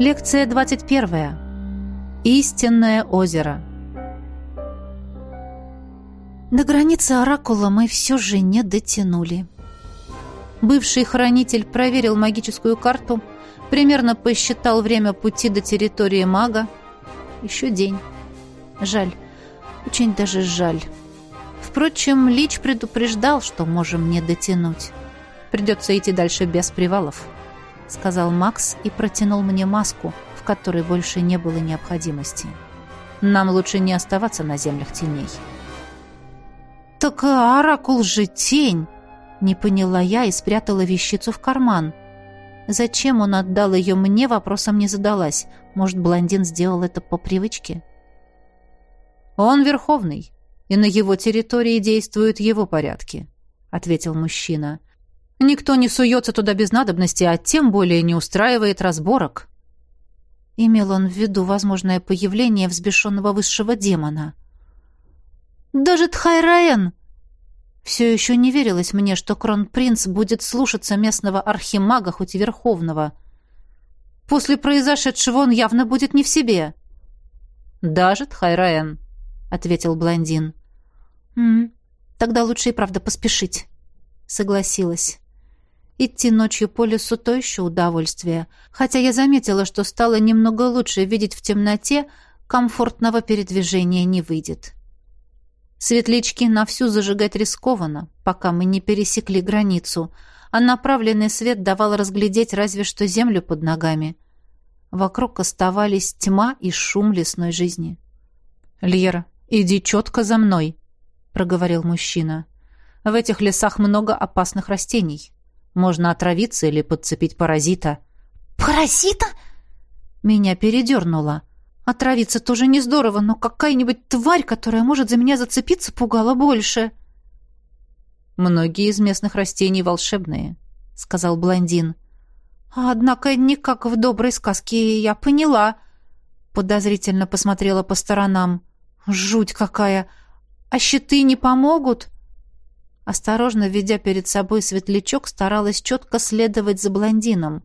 Лекция 21. Истинное озеро. До границы Оракула мы все же не дотянули. Бывший хранитель проверил магическую карту, примерно посчитал время пути до территории мага. Еще день. Жаль. Очень даже жаль. Впрочем, Лич предупреждал, что можем не дотянуть. Придется идти дальше без привалов сказал Макс и протянул мне маску, в которой больше не было необходимости. Нам лучше не оставаться на землях теней. «Так оракул же тень!» Не поняла я и спрятала вещицу в карман. Зачем он отдал ее мне, вопросом не задалась. Может, блондин сделал это по привычке? «Он верховный, и на его территории действуют его порядки», — ответил мужчина. Никто не суется туда без надобности, а тем более не устраивает разборок. Имел он в виду возможное появление взбешенного высшего демона. «Даже Тхайраен!» Все еще не верилось мне, что кронпринц будет слушаться местного архимага, хоть и верховного. После произошедшего он явно будет не в себе. «Даже Тхайраен», — ответил блондин. «М -м, «Тогда лучше и правда поспешить», — согласилась. Идти ночью по лесу то еще удовольствие, хотя я заметила, что стало немного лучше видеть в темноте, комфортного передвижения не выйдет. Светлячки на всю зажигать рискованно, пока мы не пересекли границу, а направленный свет давал разглядеть разве что землю под ногами. Вокруг оставались тьма и шум лесной жизни. «Льера, иди четко за мной», — проговорил мужчина. «В этих лесах много опасных растений». Можно отравиться или подцепить паразита. «Паразита?» Меня передернуло. Отравиться тоже не здорово, но какая-нибудь тварь, которая может за меня зацепиться, пугала больше. «Многие из местных растений волшебные», — сказал блондин. «Однако не как в доброй сказке, я поняла». Подозрительно посмотрела по сторонам. «Жуть какая! А щиты не помогут?» Осторожно ведя перед собой светлячок, старалась четко следовать за блондином.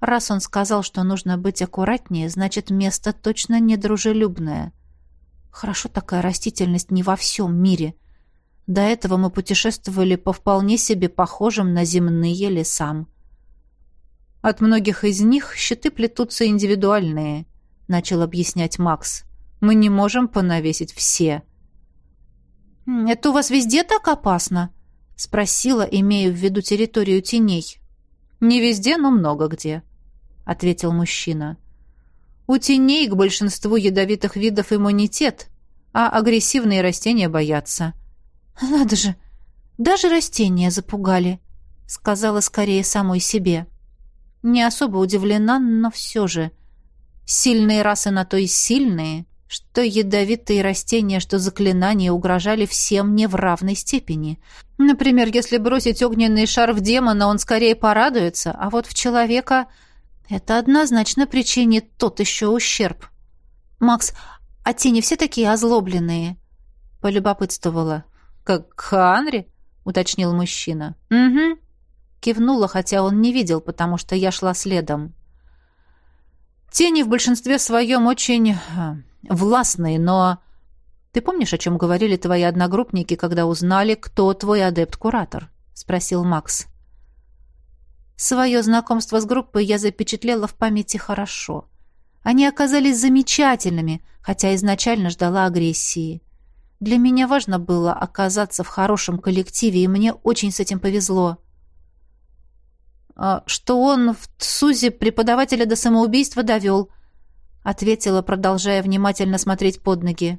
Раз он сказал, что нужно быть аккуратнее, значит, место точно недружелюбное. Хорошо такая растительность не во всем мире. До этого мы путешествовали по вполне себе похожим на земные лесам. От многих из них щиты плетутся индивидуальные, начал объяснять Макс. Мы не можем понавесить все. — «Это у вас везде так опасно?» — спросила, имея в виду территорию теней. «Не везде, но много где», — ответил мужчина. «У теней к большинству ядовитых видов иммунитет, а агрессивные растения боятся». «Надо же! Даже растения запугали», — сказала скорее самой себе. Не особо удивлена, но все же. Сильные расы на то и сильные — что ядовитые растения, что заклинания угрожали всем не в равной степени. Например, если бросить огненный шар в демона, он скорее порадуется, а вот в человека это однозначно причинит тот еще ущерб. «Макс, а тени все такие озлобленные?» — полюбопытствовала. «Как Ханри?» — уточнил мужчина. «Угу». Кивнула, хотя он не видел, потому что я шла следом. Тени в большинстве своем очень властные, но... Ты помнишь, о чем говорили твои одногруппники, когда узнали, кто твой адепт-куратор?» — спросил Макс. Свое знакомство с группой я запечатлела в памяти хорошо. Они оказались замечательными, хотя изначально ждала агрессии. Для меня важно было оказаться в хорошем коллективе, и мне очень с этим повезло. А что он в ТСУЗе преподавателя до самоубийства довел — ответила, продолжая внимательно смотреть под ноги.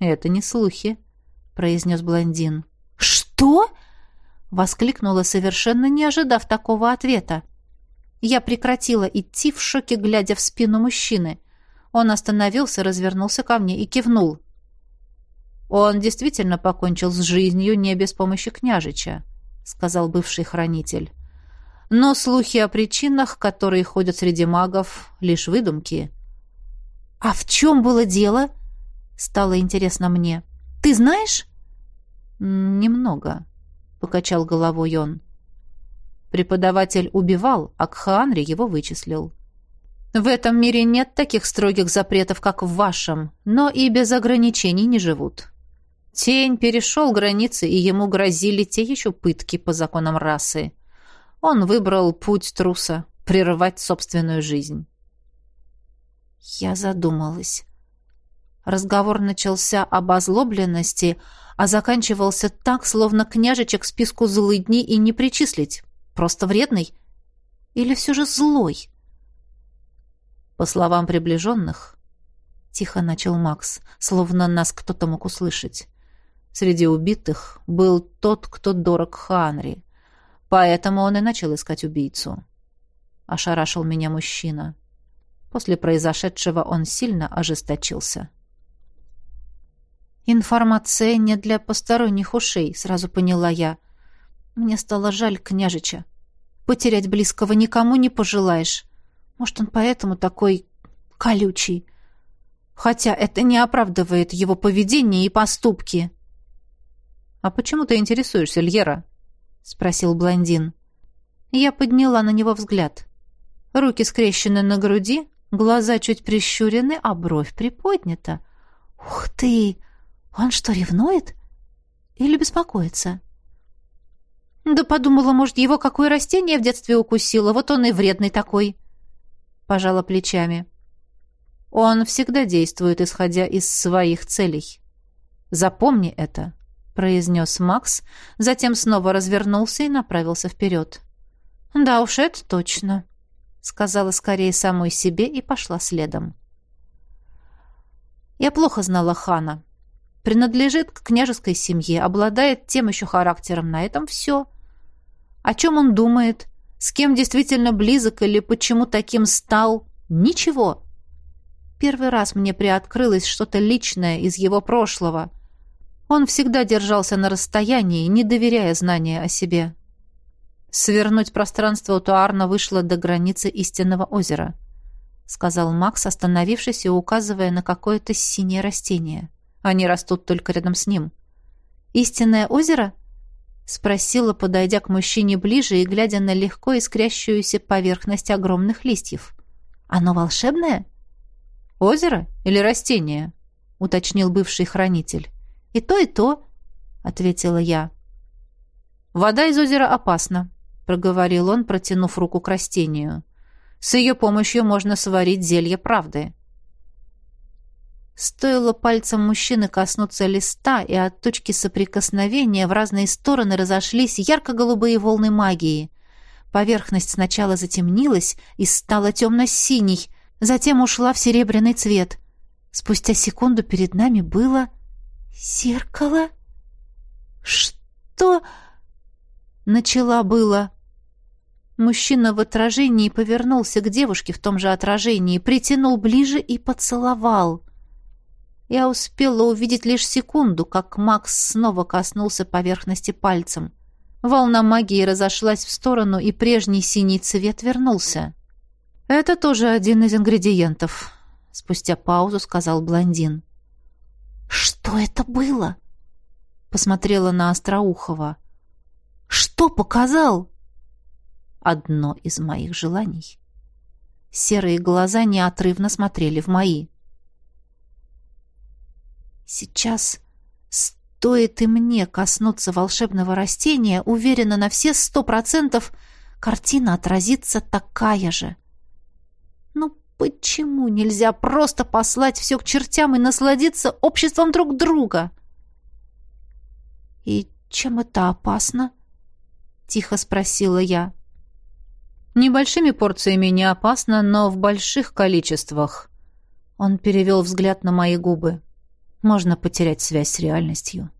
«Это не слухи», — произнес блондин. «Что?» — воскликнула, совершенно не ожидав такого ответа. Я прекратила идти в шоке, глядя в спину мужчины. Он остановился, развернулся ко мне и кивнул. «Он действительно покончил с жизнью не без помощи княжича», — сказал бывший хранитель. «Но слухи о причинах, которые ходят среди магов, лишь выдумки». «А в чем было дело?» Стало интересно мне. «Ты знаешь?» «Немного», — покачал головой он. Преподаватель убивал, а Кхаанри его вычислил. В этом мире нет таких строгих запретов, как в вашем, но и без ограничений не живут. Тень перешел границы, и ему грозили те еще пытки по законам расы. Он выбрал путь труса — прерывать собственную жизнь. Я задумалась. Разговор начался об озлобленности, а заканчивался так, словно княжечек к списку злыдней и не причислить. Просто вредный. Или все же злой. По словам приближенных, тихо начал Макс, словно нас кто-то мог услышать. Среди убитых был тот, кто дорог Ханри. Поэтому он и начал искать убийцу. Ошарашил меня мужчина. После произошедшего он сильно ожесточился. «Информация не для посторонних ушей», — сразу поняла я. Мне стало жаль княжича. Потерять близкого никому не пожелаешь. Может, он поэтому такой колючий. Хотя это не оправдывает его поведение и поступки. «А почему ты интересуешься, Льера?» — спросил блондин. Я подняла на него взгляд. Руки скрещены на груди, глаза чуть прищурены, а бровь приподнята. «Ух ты! Он что, ревнует? Или беспокоится?» «Да подумала, может, его какое растение в детстве укусило, вот он и вредный такой!» Пожала плечами. «Он всегда действует, исходя из своих целей. Запомни это!» произнес Макс, затем снова развернулся и направился вперед. «Да уж, это точно», — сказала скорее самой себе и пошла следом. Я плохо знала хана. Принадлежит к княжеской семье, обладает тем еще характером. На этом все. О чем он думает, с кем действительно близок или почему таким стал, ничего. Первый раз мне приоткрылось что-то личное из его прошлого — он всегда держался на расстоянии, не доверяя знания о себе. Свернуть пространство у Туарна вышло до границы истинного озера, сказал Макс, остановившись и указывая на какое-то синее растение. Они растут только рядом с ним. Истинное озеро? спросила, подойдя к мужчине ближе и глядя на легко искрящуюся поверхность огромных листьев. Оно волшебное? Озеро или растение? уточнил бывший хранитель. «И то, и то», — ответила я. «Вода из озера опасна», — проговорил он, протянув руку к растению. «С ее помощью можно сварить зелье правды». Стоило пальцем мужчины коснуться листа, и от точки соприкосновения в разные стороны разошлись ярко-голубые волны магии. Поверхность сначала затемнилась и стала темно-синей, затем ушла в серебряный цвет. Спустя секунду перед нами было «Зеркало? Что?» Начала было. Мужчина в отражении повернулся к девушке в том же отражении, притянул ближе и поцеловал. Я успела увидеть лишь секунду, как Макс снова коснулся поверхности пальцем. Волна магии разошлась в сторону, и прежний синий цвет вернулся. «Это тоже один из ингредиентов», — спустя паузу сказал блондин. «Что это было?» Посмотрела на Остроухова. «Что показал?» Одно из моих желаний. Серые глаза неотрывно смотрели в мои. «Сейчас стоит и мне коснуться волшебного растения, уверена на все сто процентов, картина отразится такая же». Почему нельзя просто послать все к чертям и насладиться обществом друг друга? И чем это опасно? Тихо спросила я. Небольшими порциями не опасно, но в больших количествах. Он перевел взгляд на мои губы. Можно потерять связь с реальностью.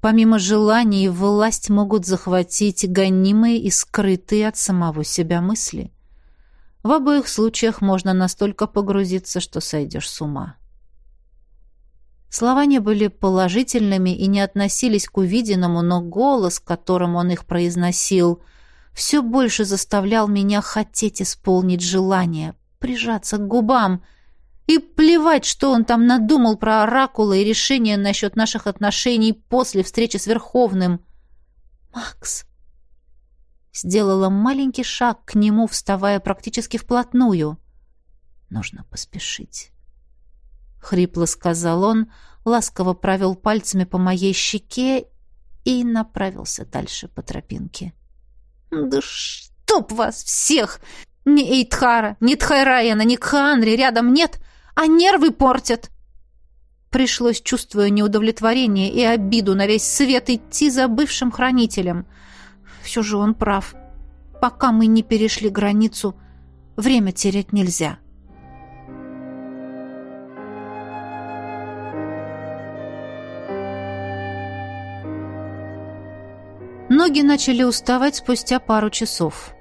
Помимо желаний, власть могут захватить гонимые и скрытые от самого себя мысли. В обоих случаях можно настолько погрузиться, что сойдешь с ума. Слова не были положительными и не относились к увиденному, но голос, которым он их произносил, все больше заставлял меня хотеть исполнить желание, прижаться к губам и плевать, что он там надумал про оракула и решение насчет наших отношений после встречи с Верховным. «Макс, Сделала маленький шаг к нему, вставая практически вплотную. Нужно поспешить. Хрипло сказал он, ласково провел пальцами по моей щеке и направился дальше по тропинке. «Да чтоб вас всех! Ни Эйтхара, ни Тхайраяна, ни Кханри рядом нет, а нервы портят!» Пришлось, чувствуя неудовлетворение и обиду на весь свет, идти за бывшим хранителем. Все же он прав. Пока мы не перешли границу, время терять нельзя. Ноги начали уставать спустя пару часов.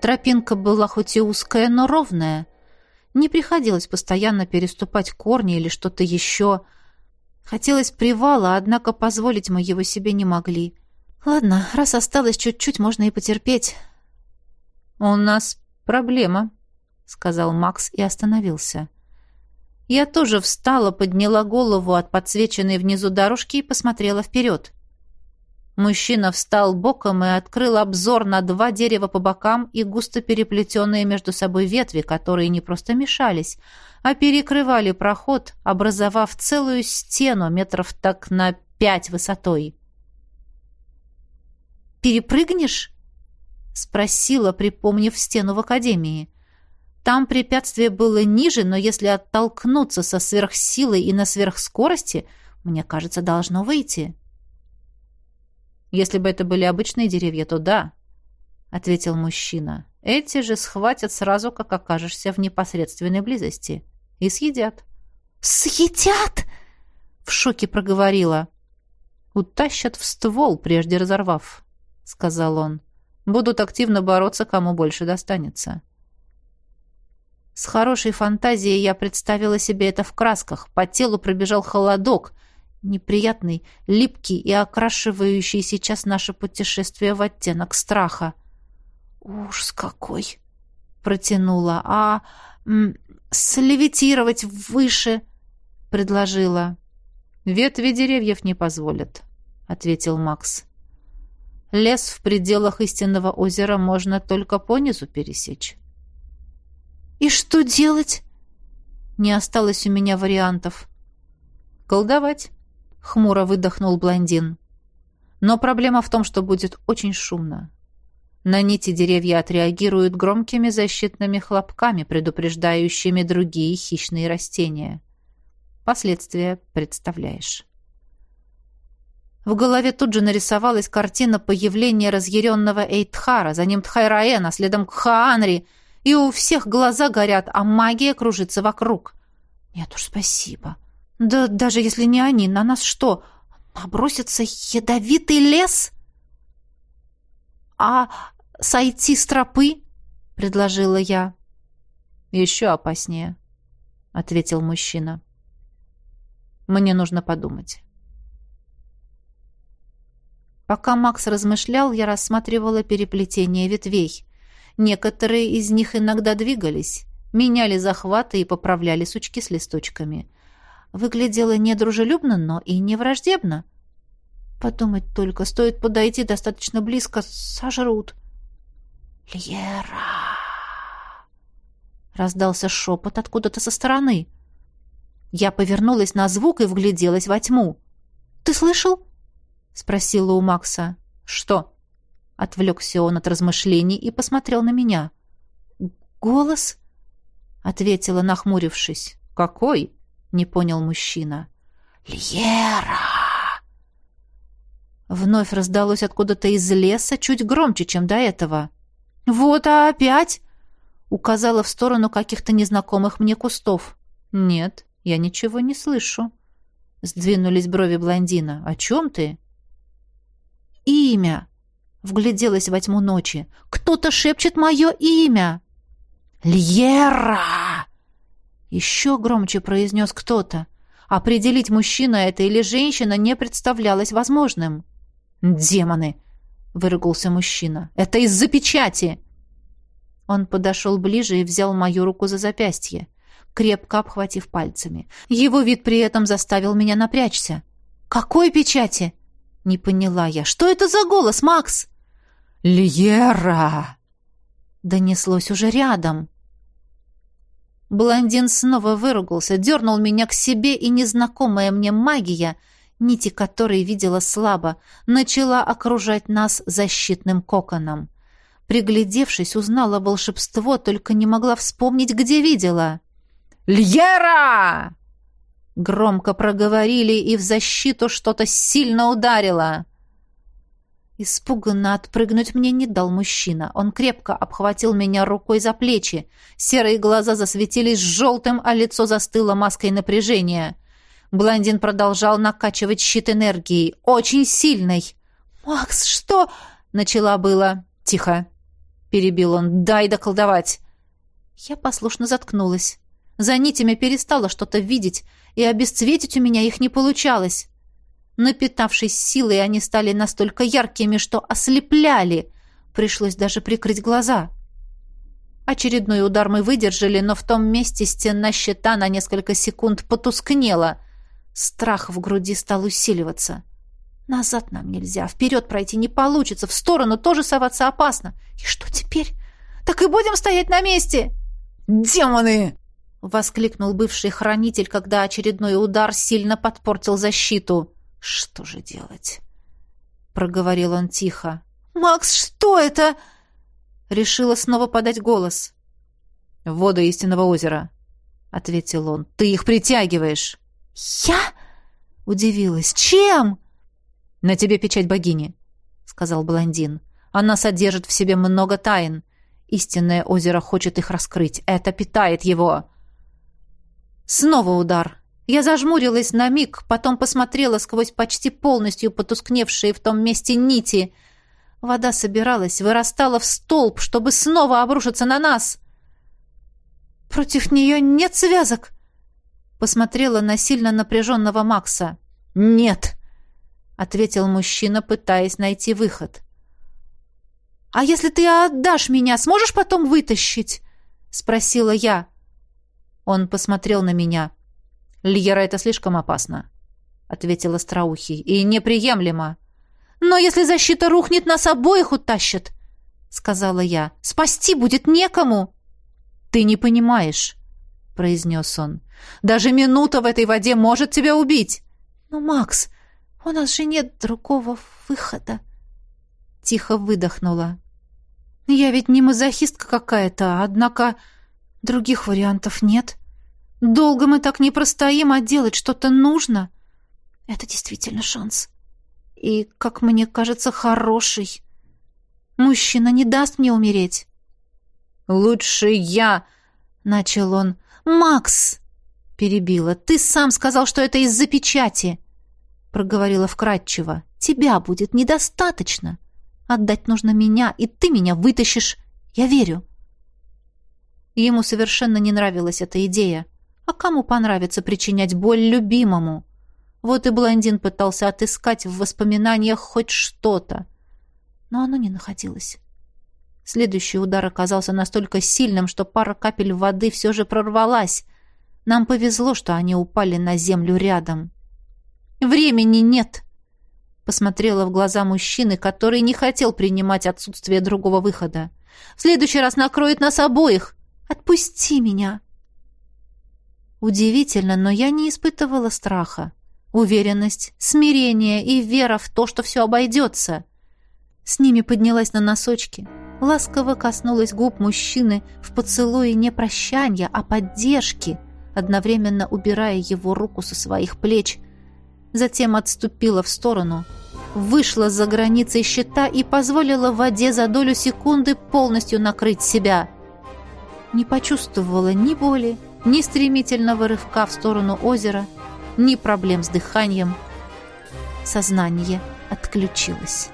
Тропинка была хоть и узкая, но ровная — не приходилось постоянно переступать корни или что-то еще. Хотелось привала, однако позволить мы его себе не могли. Ладно, раз осталось чуть-чуть, можно и потерпеть. «У нас проблема», — сказал Макс и остановился. Я тоже встала, подняла голову от подсвеченной внизу дорожки и посмотрела вперед. Мужчина встал боком и открыл обзор на два дерева по бокам и густо переплетенные между собой ветви, которые не просто мешались, а перекрывали проход, образовав целую стену метров так на пять высотой. «Перепрыгнешь?» — спросила, припомнив стену в академии. Там препятствие было ниже, но если оттолкнуться со сверхсилой и на сверхскорости, мне кажется, должно выйти. Если бы это были обычные деревья, то да, ответил мужчина. Эти же схватят сразу, как окажешься в непосредственной близости, и съедят. Съедят? В шоке проговорила. Утащат в ствол, прежде разорвав, сказал он. Будут активно бороться, кому больше достанется. С хорошей фантазией я представила себе это в красках. По телу пробежал холодок — неприятный, липкий и окрашивающий сейчас наше путешествие в оттенок страха. «Ужас какой!» — протянула. «А м, слевитировать выше?» — предложила. «Ветви деревьев не позволят», — ответил Макс. «Лес в пределах истинного озера можно только понизу пересечь». «И что делать?» Не осталось у меня вариантов. «Колдовать». — хмуро выдохнул блондин. «Но проблема в том, что будет очень шумно. На нити деревья отреагируют громкими защитными хлопками, предупреждающими другие хищные растения. Последствия представляешь». В голове тут же нарисовалась картина появления разъяренного Эйтхара, за ним Тхайраэна, следом Кхаанри, и у всех глаза горят, а магия кружится вокруг. «Нет уж, спасибо». Да даже если не они, на нас что, набросится ядовитый лес? А сойти с тропы? предложила я. Еще опаснее, ответил мужчина. Мне нужно подумать. Пока Макс размышлял, я рассматривала переплетение ветвей. Некоторые из них иногда двигались, меняли захваты и поправляли сучки с листочками выглядела недружелюбно, но и не враждебно. Подумать только, стоит подойти достаточно близко, сожрут. «Льера!» Раздался шепот откуда-то со стороны. Я повернулась на звук и вгляделась во тьму. «Ты слышал?» — спросила у Макса. «Что?» — отвлекся он от размышлений и посмотрел на меня. «Голос?» — ответила, нахмурившись. «Какой?» Не понял мужчина. «Льера!» Вновь раздалось откуда-то из леса, чуть громче, чем до этого. «Вот, а опять?» Указала в сторону каких-то незнакомых мне кустов. «Нет, я ничего не слышу». Сдвинулись брови блондина. «О чем ты?» «Имя!» Вгляделась во тьму ночи. «Кто-то шепчет мое имя!» «Льера!» Еще громче произнес кто-то. Определить, мужчина это или женщина, не представлялось возможным. «Демоны!» — выругался мужчина. «Это из-за печати!» Он подошел ближе и взял мою руку за запястье, крепко обхватив пальцами. Его вид при этом заставил меня напрячься. «Какой печати?» — не поняла я. «Что это за голос, Макс?» «Льера!» — донеслось уже рядом. Блондин снова выругался, дернул меня к себе, и незнакомая мне магия, нити которой видела слабо, начала окружать нас защитным коконом. Приглядевшись, узнала волшебство, только не могла вспомнить, где видела. «Льера!» Громко проговорили, и в защиту что-то сильно ударило. Испуганно отпрыгнуть мне не дал мужчина. Он крепко обхватил меня рукой за плечи. Серые глаза засветились желтым, а лицо застыло маской напряжения. Блондин продолжал накачивать щит энергией. Очень сильной. «Макс, что?» — начала было. «Тихо!» — перебил он. «Дай доколдовать!» Я послушно заткнулась. За нитями перестала что-то видеть, и обесцветить у меня их не получалось. Напитавшись силой, они стали настолько яркими, что ослепляли. Пришлось даже прикрыть глаза. Очередной удар мы выдержали, но в том месте стена щита на несколько секунд потускнела. Страх в груди стал усиливаться. Назад нам нельзя, вперед пройти не получится, в сторону тоже соваться опасно. И что теперь? Так и будем стоять на месте? «Демоны!» — воскликнул бывший хранитель, когда очередной удар сильно подпортил защиту. «Что же делать?» — проговорил он тихо. «Макс, что это?» Решила снова подать голос. «Вода истинного озера», — ответил он. «Ты их притягиваешь». «Я?» — удивилась. «Чем?» «На тебе печать богини», — сказал блондин. «Она содержит в себе много тайн. Истинное озеро хочет их раскрыть. Это питает его». Снова удар. Я зажмурилась на миг, потом посмотрела сквозь почти полностью потускневшие в том месте нити. Вода собиралась, вырастала в столб, чтобы снова обрушиться на нас. «Против нее нет связок!» Посмотрела на сильно напряженного Макса. «Нет!» — ответил мужчина, пытаясь найти выход. «А если ты отдашь меня, сможешь потом вытащить?» — спросила я. Он посмотрел на меня. «Льера, это слишком опасно», — ответил Остроухий. «И неприемлемо». «Но если защита рухнет, нас обоих утащат», — сказала я. «Спасти будет некому». «Ты не понимаешь», — произнес он. «Даже минута в этой воде может тебя убить». «Но, Макс, у нас же нет другого выхода», — тихо выдохнула. «Я ведь не мазохистка какая-то, однако других вариантов нет». Долго мы так не простоим, а делать что-то нужно. Это действительно шанс. И, как мне кажется, хороший. Мужчина не даст мне умереть. «Лучше я...» — начал он. «Макс!» — перебила. «Ты сам сказал, что это из-за печати!» — проговорила вкратчиво. «Тебя будет недостаточно. Отдать нужно меня, и ты меня вытащишь. Я верю». Ему совершенно не нравилась эта идея. А кому понравится причинять боль любимому? Вот и блондин пытался отыскать в воспоминаниях хоть что-то. Но оно не находилось. Следующий удар оказался настолько сильным, что пара капель воды все же прорвалась. Нам повезло, что они упали на землю рядом. «Времени нет!» Посмотрела в глаза мужчины, который не хотел принимать отсутствие другого выхода. «В следующий раз накроет нас обоих! Отпусти меня!» Удивительно, но я не испытывала страха. Уверенность, смирение и вера в то, что все обойдется. С ними поднялась на носочки, ласково коснулась губ мужчины в поцелуе не прощания, а поддержки, одновременно убирая его руку со своих плеч. Затем отступила в сторону, вышла за границей щита и позволила воде за долю секунды полностью накрыть себя. Не почувствовала ни боли, ни стремительного рывка в сторону озера, ни проблем с дыханием. Сознание отключилось.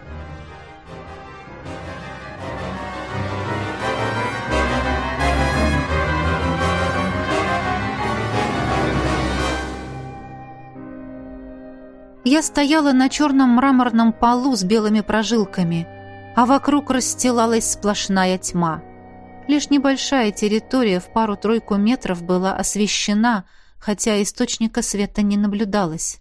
Я стояла на черном мраморном полу с белыми прожилками, а вокруг расстилалась сплошная тьма — Лишь небольшая территория в пару-тройку метров была освещена, хотя источника света не наблюдалось.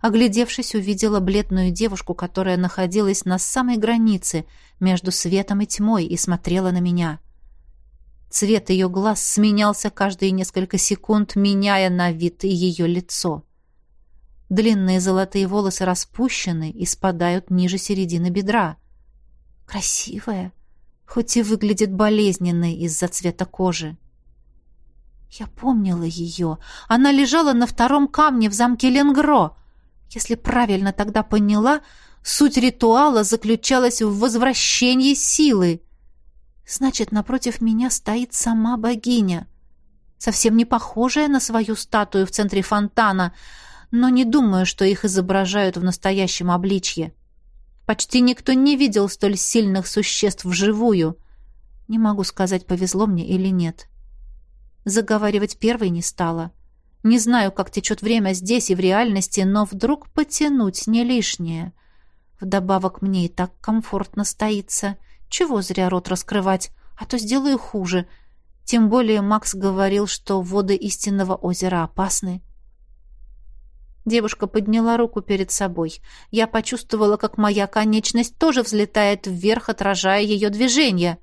Оглядевшись, увидела бледную девушку, которая находилась на самой границе между светом и тьмой и смотрела на меня. Цвет ее глаз сменялся каждые несколько секунд, меняя на вид и ее лицо. Длинные золотые волосы распущены и спадают ниже середины бедра. Красивая, хоть и выглядит болезненной из-за цвета кожи. Я помнила ее. Она лежала на втором камне в замке Ленгро. Если правильно тогда поняла, суть ритуала заключалась в возвращении силы. Значит, напротив меня стоит сама богиня, совсем не похожая на свою статую в центре фонтана, но не думаю, что их изображают в настоящем обличье. Почти никто не видел столь сильных существ вживую. Не могу сказать, повезло мне или нет. Заговаривать первой не стала. Не знаю, как течет время здесь и в реальности, но вдруг потянуть не лишнее. Вдобавок мне и так комфортно стоится. Чего зря рот раскрывать, а то сделаю хуже. Тем более Макс говорил, что воды истинного озера опасны. Девушка подняла руку перед собой. Я почувствовала, как моя конечность тоже взлетает вверх, отражая ее движение.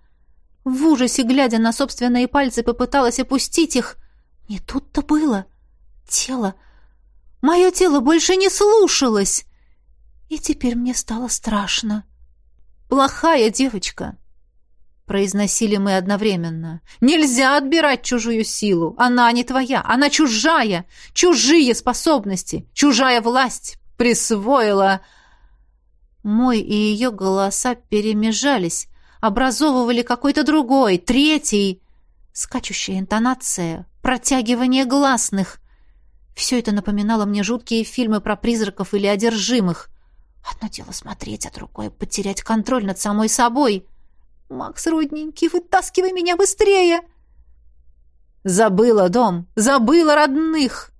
В ужасе, глядя на собственные пальцы, попыталась опустить их. Не тут-то было. Тело... Мое тело больше не слушалось. И теперь мне стало страшно. «Плохая девочка», — произносили мы одновременно. «Нельзя отбирать чужую силу. Она не твоя, она чужая. Чужие способности, чужая власть. Присвоила...» Мой и ее голоса перемежались, образовывали какой-то другой, третий. Скачущая интонация, протягивание гласных. Все это напоминало мне жуткие фильмы про призраков или одержимых. Одно дело смотреть, а другое — потерять контроль над самой собой. «Макс, родненький, вытаскивай меня быстрее!» «Забыла дом! Забыла родных!»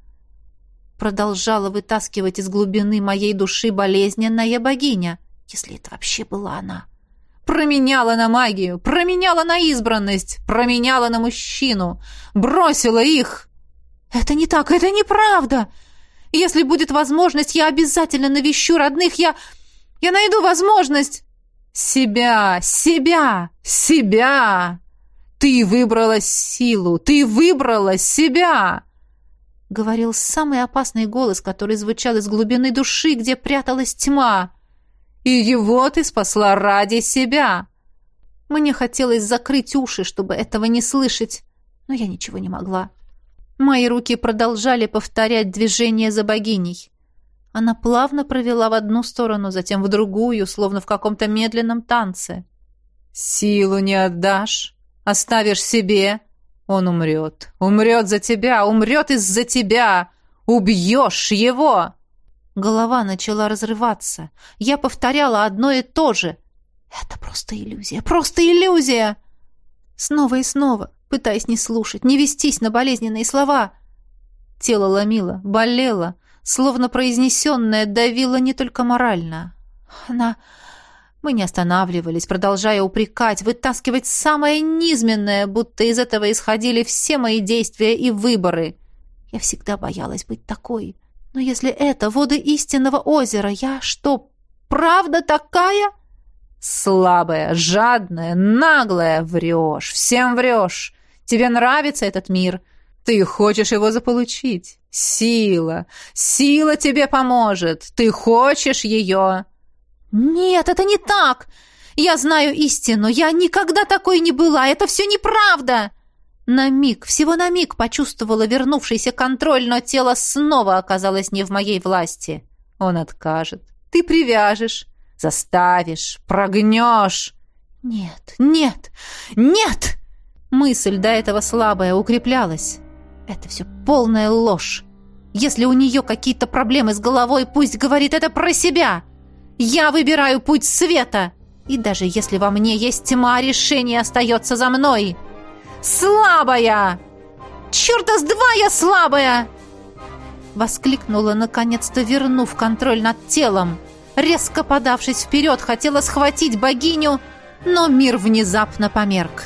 Продолжала вытаскивать из глубины моей души болезненная богиня, если это вообще была она. Променяла на магию, променяла на избранность, променяла на мужчину, бросила их. «Это не так, это неправда!» Если будет возможность, я обязательно навещу родных. Я... я найду возможность. Себя, себя, себя. Ты выбрала силу, ты выбрала себя. Говорил самый опасный голос, который звучал из глубины души, где пряталась тьма. И его ты спасла ради себя. Мне хотелось закрыть уши, чтобы этого не слышать, но я ничего не могла. Мои руки продолжали повторять движение за богиней. Она плавно провела в одну сторону, затем в другую, словно в каком-то медленном танце. «Силу не отдашь, оставишь себе, он умрет. Умрет за тебя, умрет из-за тебя. Убьешь его!» Голова начала разрываться. Я повторяла одно и то же. «Это просто иллюзия, просто иллюзия!» Снова и снова пытаясь не слушать, не вестись на болезненные слова. Тело ломило, болело, словно произнесенное давило не только морально. Она... Мы не останавливались, продолжая упрекать, вытаскивать самое низменное, будто из этого исходили все мои действия и выборы. Я всегда боялась быть такой. Но если это воды истинного озера, я что, правда такая? Слабая, жадная, наглая, врешь, всем врешь. Тебе нравится этот мир. Ты хочешь его заполучить. Сила. Сила тебе поможет. Ты хочешь ее. Нет, это не так. Я знаю истину. Я никогда такой не была. Это все неправда. На миг, всего на миг почувствовала вернувшийся контроль, но тело снова оказалось не в моей власти. Он откажет. Ты привяжешь, заставишь, прогнешь. Нет, нет, нет! Мысль, до этого слабая, укреплялась. Это все полная ложь. Если у нее какие-то проблемы с головой, пусть говорит это про себя. Я выбираю путь света. И даже если во мне есть тьма, решение остается за мной. Слабая! Черта с два я слабая! Воскликнула, наконец-то вернув контроль над телом. Резко подавшись вперед, хотела схватить богиню, но мир внезапно померк.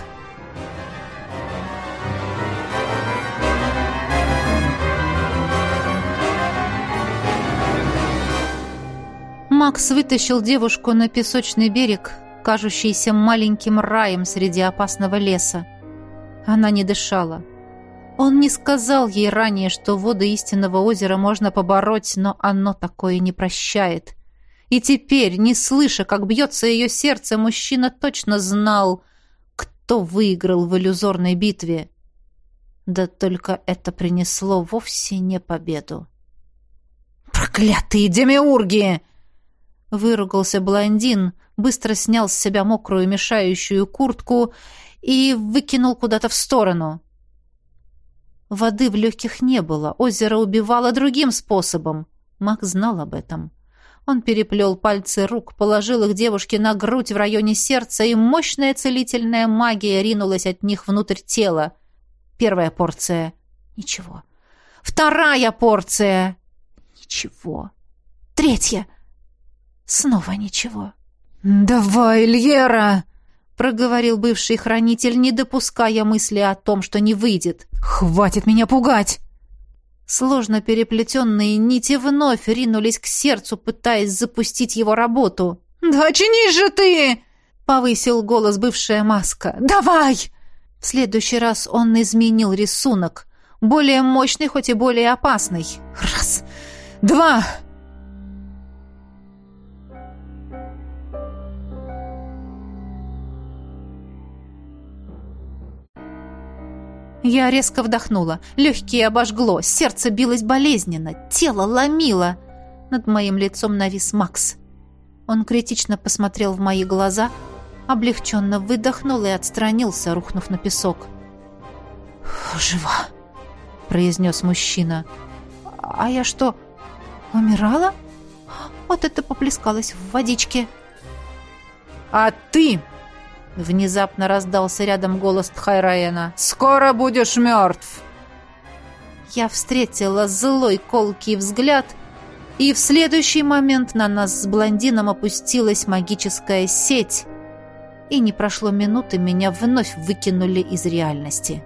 Макс вытащил девушку на песочный берег, кажущийся маленьким раем среди опасного леса. Она не дышала. Он не сказал ей ранее, что воды истинного озера можно побороть, но оно такое не прощает. И теперь, не слыша, как бьется ее сердце, мужчина точно знал, кто выиграл в иллюзорной битве. Да только это принесло вовсе не победу. «Проклятые демиурги!» Выругался блондин, быстро снял с себя мокрую мешающую куртку и выкинул куда-то в сторону. Воды в легких не было, озеро убивало другим способом. Мак знал об этом. Он переплел пальцы рук, положил их девушке на грудь в районе сердца, и мощная целительная магия ринулась от них внутрь тела. Первая порция. Ничего. Вторая порция. Ничего. Третья. Снова ничего. «Давай, Льера!» — проговорил бывший хранитель, не допуская мысли о том, что не выйдет. «Хватит меня пугать!» Сложно переплетенные нити вновь ринулись к сердцу, пытаясь запустить его работу. «Да очнись же ты!» — повысил голос бывшая маска. «Давай!» В следующий раз он изменил рисунок. Более мощный, хоть и более опасный. «Раз, два...» Я резко вдохнула. Легкие обожгло, сердце билось болезненно, тело ломило. Над моим лицом навис Макс. Он критично посмотрел в мои глаза, облегченно выдохнул и отстранился, рухнув на песок. «Жива!» — произнес мужчина. «А я что, умирала?» Вот это поплескалось в водичке. «А ты Внезапно раздался рядом голос Тхайраена. «Скоро будешь мертв!» Я встретила злой колкий взгляд, и в следующий момент на нас с блондином опустилась магическая сеть, и не прошло минуты, меня вновь выкинули из реальности.